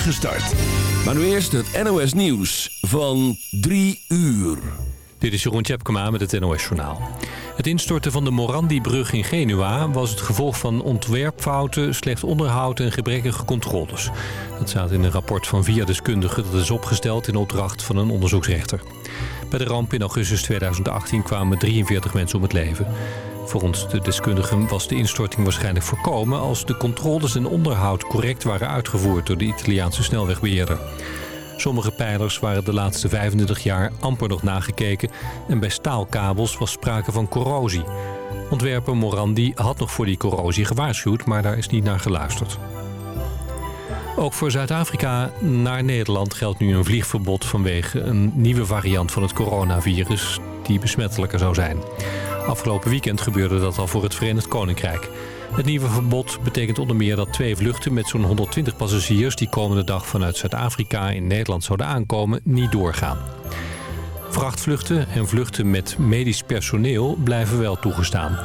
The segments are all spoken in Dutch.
start. Maar nu eerst het NOS Nieuws van 3 uur. Dit is Jeroen Tjepkema met het NOS Journaal. Het instorten van de Morandi-brug in Genua was het gevolg van ontwerpfouten, slecht onderhoud en gebrekkige controles. Dat staat in een rapport van vier deskundigen dat is opgesteld in opdracht van een onderzoeksrechter. Bij de ramp in augustus 2018 kwamen 43 mensen om het leven. Volgens de deskundigen was de instorting waarschijnlijk voorkomen... als de controles en onderhoud correct waren uitgevoerd door de Italiaanse snelwegbeheerder. Sommige pijlers waren de laatste 25 jaar amper nog nagekeken... en bij staalkabels was sprake van corrosie. Ontwerper Morandi had nog voor die corrosie gewaarschuwd... maar daar is niet naar geluisterd. Ook voor Zuid-Afrika naar Nederland geldt nu een vliegverbod... vanwege een nieuwe variant van het coronavirus die besmettelijker zou zijn. Afgelopen weekend gebeurde dat al voor het Verenigd Koninkrijk. Het nieuwe verbod betekent onder meer dat twee vluchten met zo'n 120 passagiers... die komende dag vanuit Zuid-Afrika in Nederland zouden aankomen, niet doorgaan. Vrachtvluchten en vluchten met medisch personeel blijven wel toegestaan.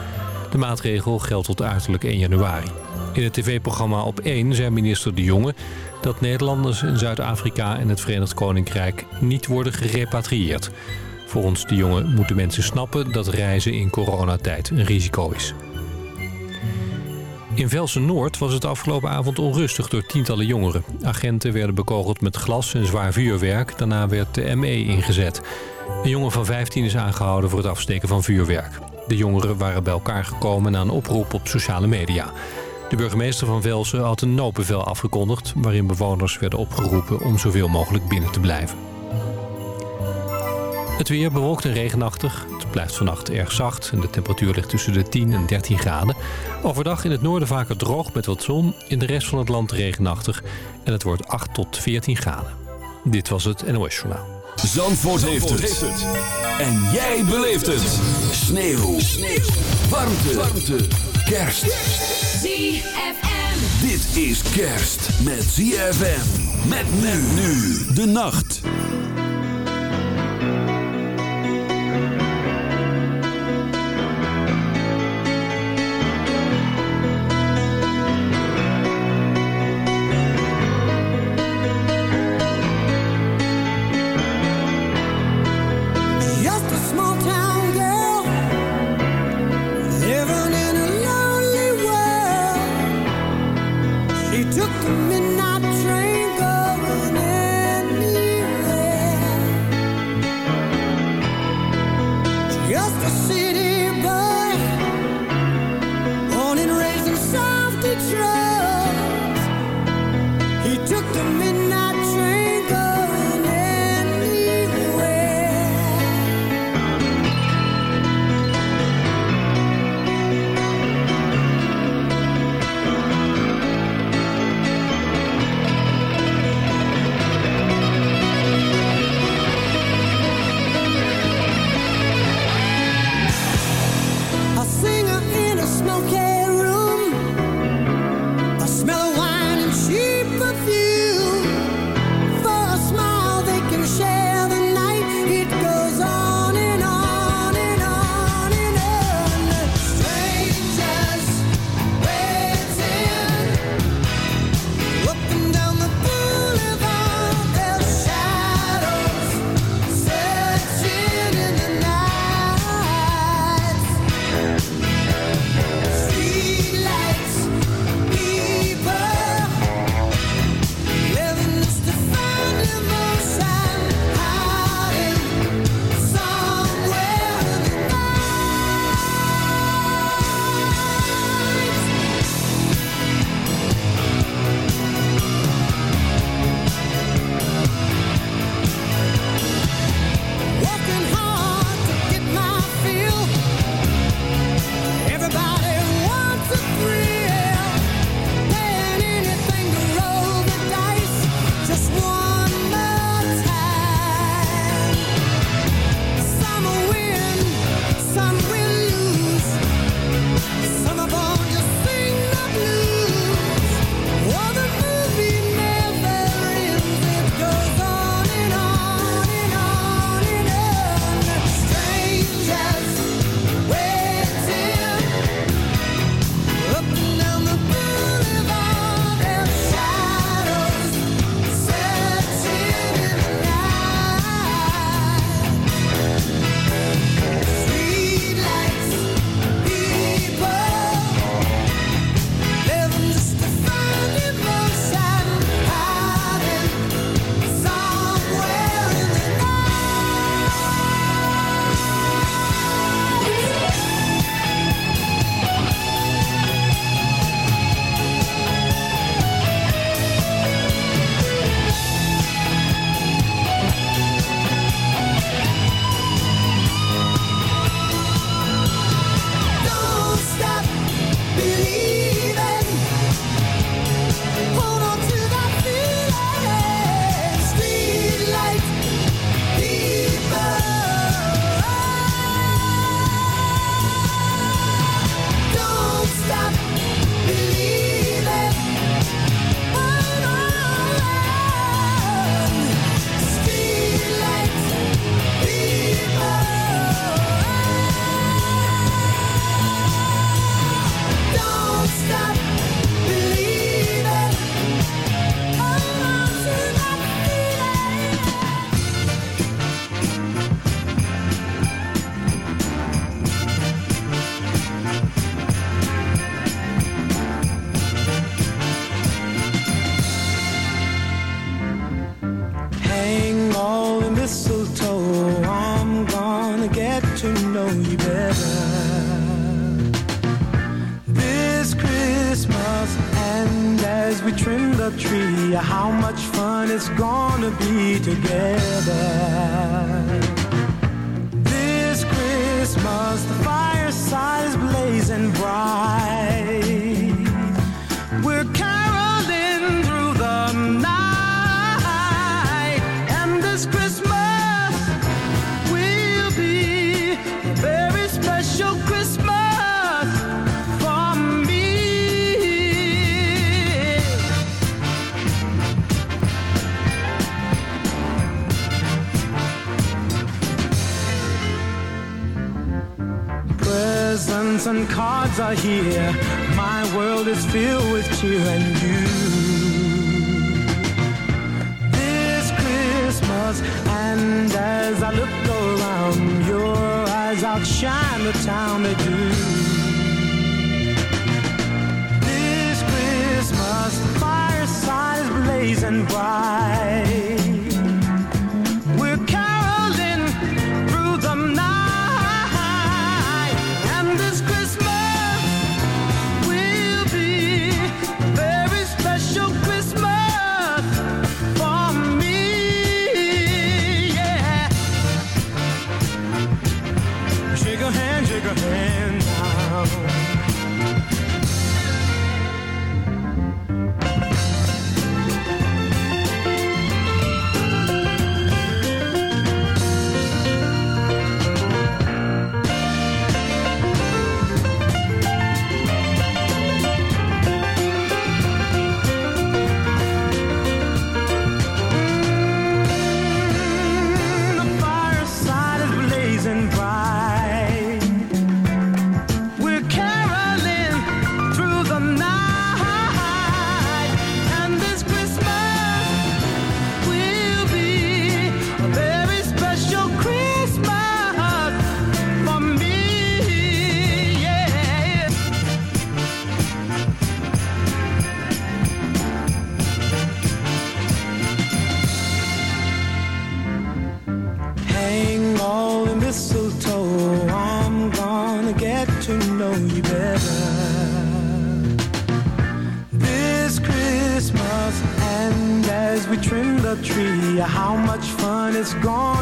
De maatregel geldt tot uiterlijk 1 januari. In het tv-programma Op 1 zei minister De Jonge... dat Nederlanders in Zuid-Afrika en het Verenigd Koninkrijk niet worden gerepatrieerd... Volgens de jongen moeten mensen snappen dat reizen in coronatijd een risico is. In Velsen-Noord was het afgelopen avond onrustig door tientallen jongeren. Agenten werden bekogeld met glas en zwaar vuurwerk. Daarna werd de ME ingezet. Een jongen van 15 is aangehouden voor het afsteken van vuurwerk. De jongeren waren bij elkaar gekomen na een oproep op sociale media. De burgemeester van Velsen had een noodbevel afgekondigd... waarin bewoners werden opgeroepen om zoveel mogelijk binnen te blijven. Het weer bewolkt en regenachtig. Het blijft vannacht erg zacht en de temperatuur ligt tussen de 10 en 13 graden. Overdag in het noorden vaker droog met wat zon. In de rest van het land regenachtig. En het wordt 8 tot 14 graden. Dit was het NOS Journaal. Zandvoort, heeft, het. En jij beleeft het. Sneeuw. Sneeuw. Warmte. Warmte. Kerst. ZFM. Dit is kerst met ZFM. Met men nu de nacht. And as I look around, your eyes outshine the town they do. This Christmas, fireside is blazing bright.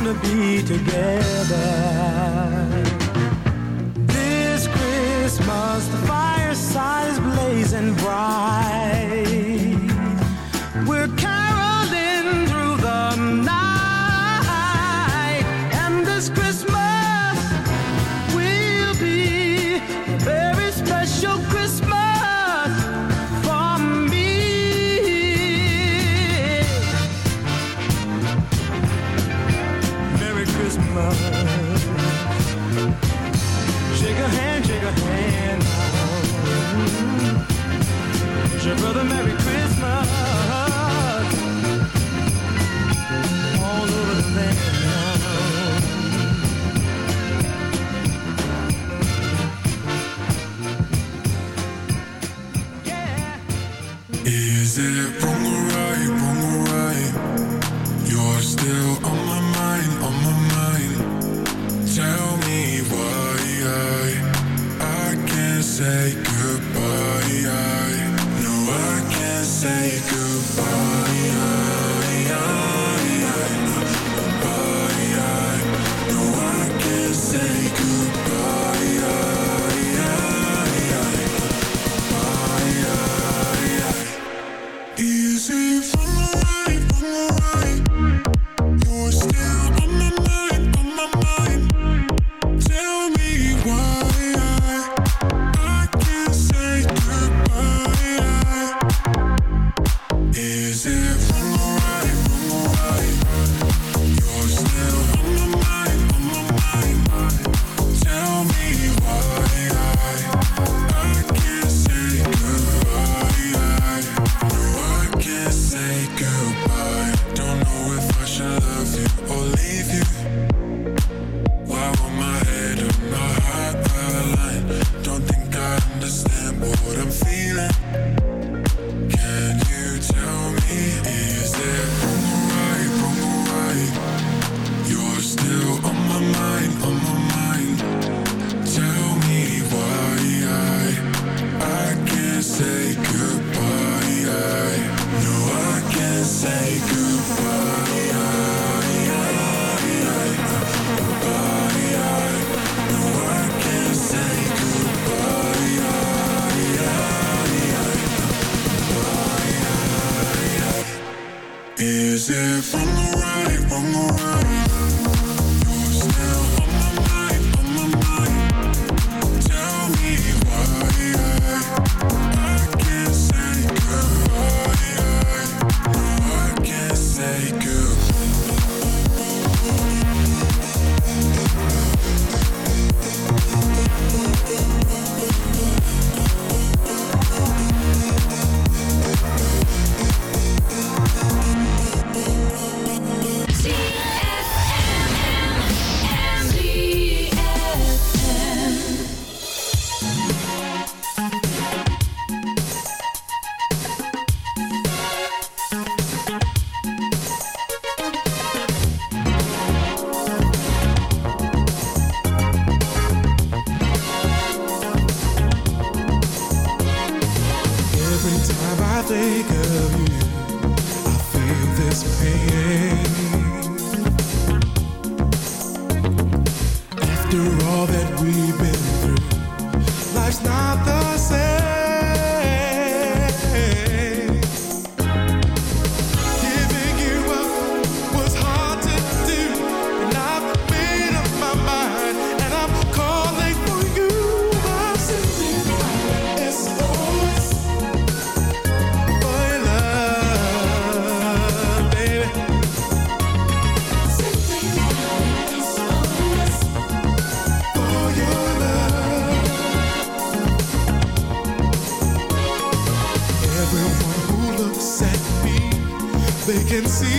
gonna be together. Can see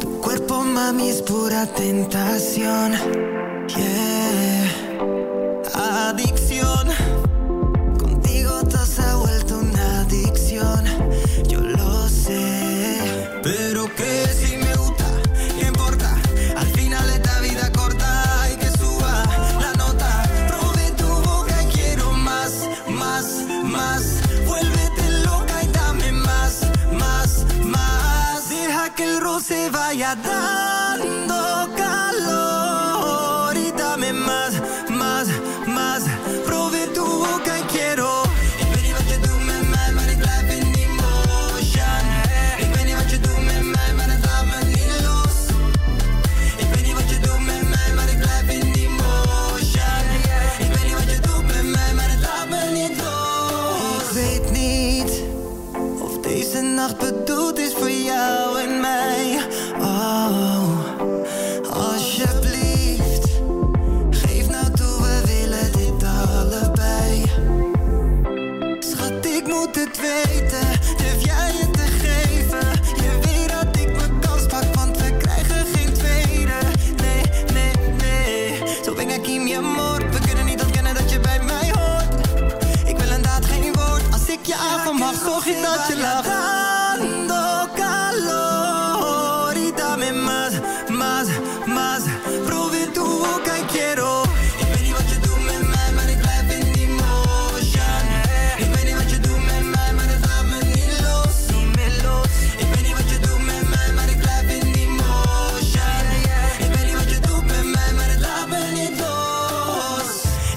Tu cuerpo, mami, es pura tentación.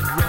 said.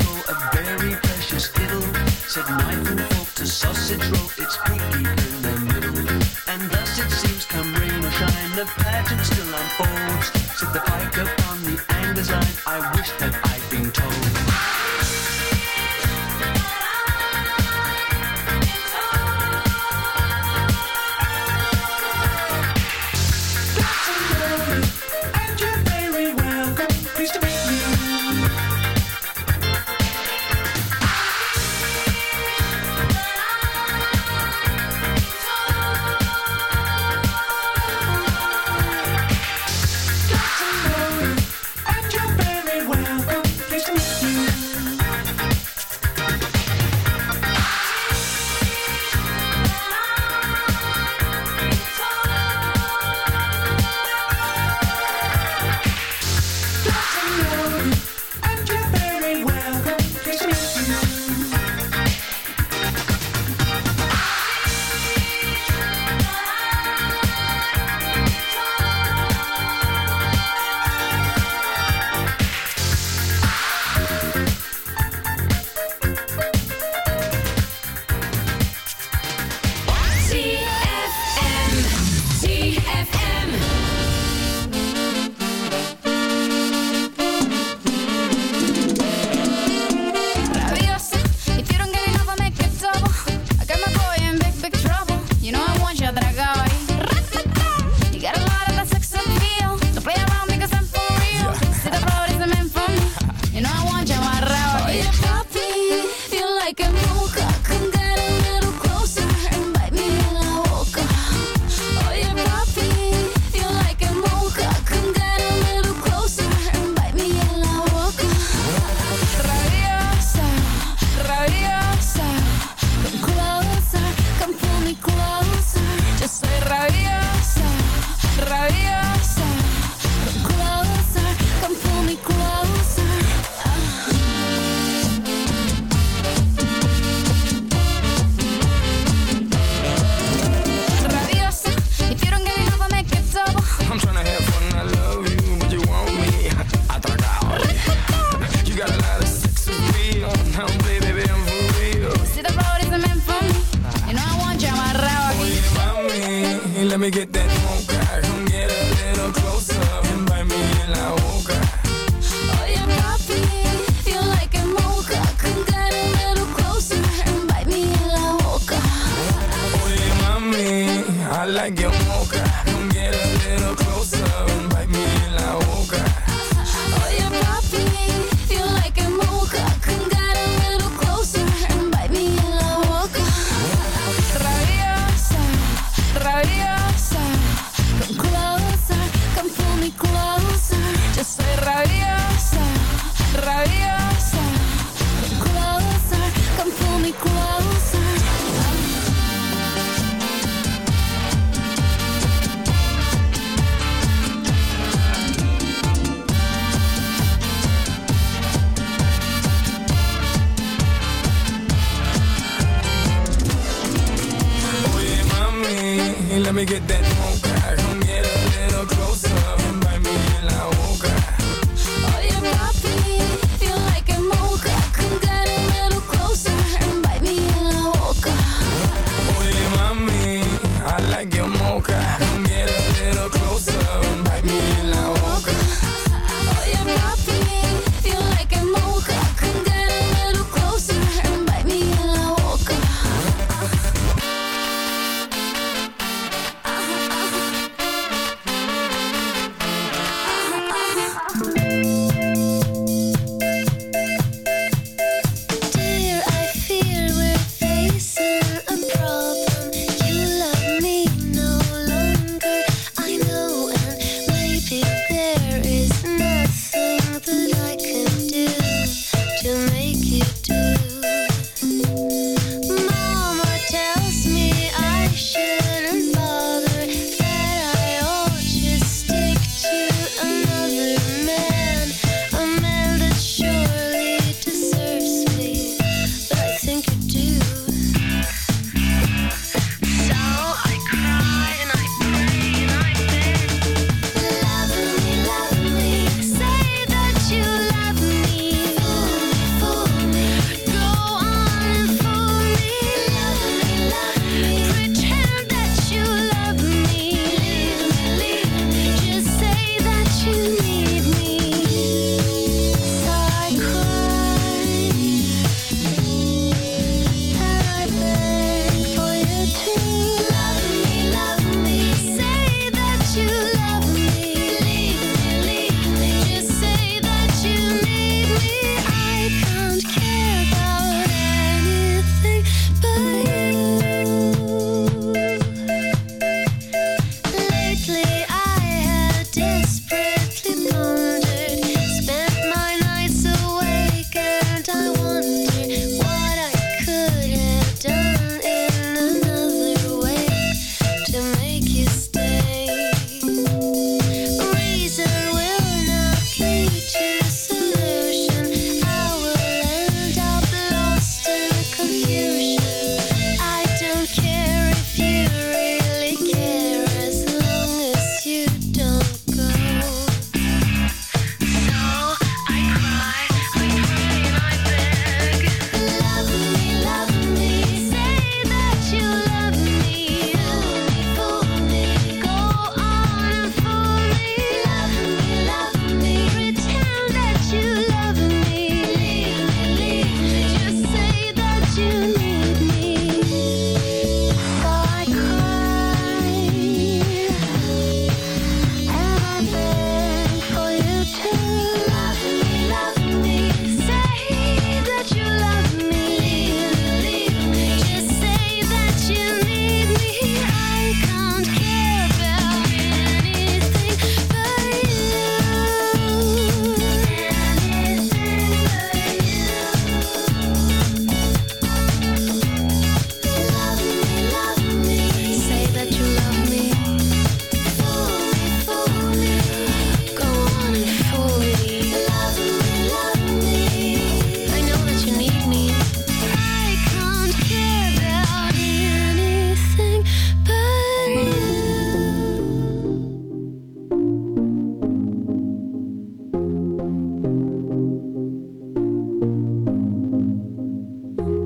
Crisco, a very precious fiddle. Said knife and fork to sausage roll, it's pinky in the middle. And thus it seems, come rain or shine, the pageant still unfolds. Said the piker.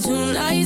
Tonight.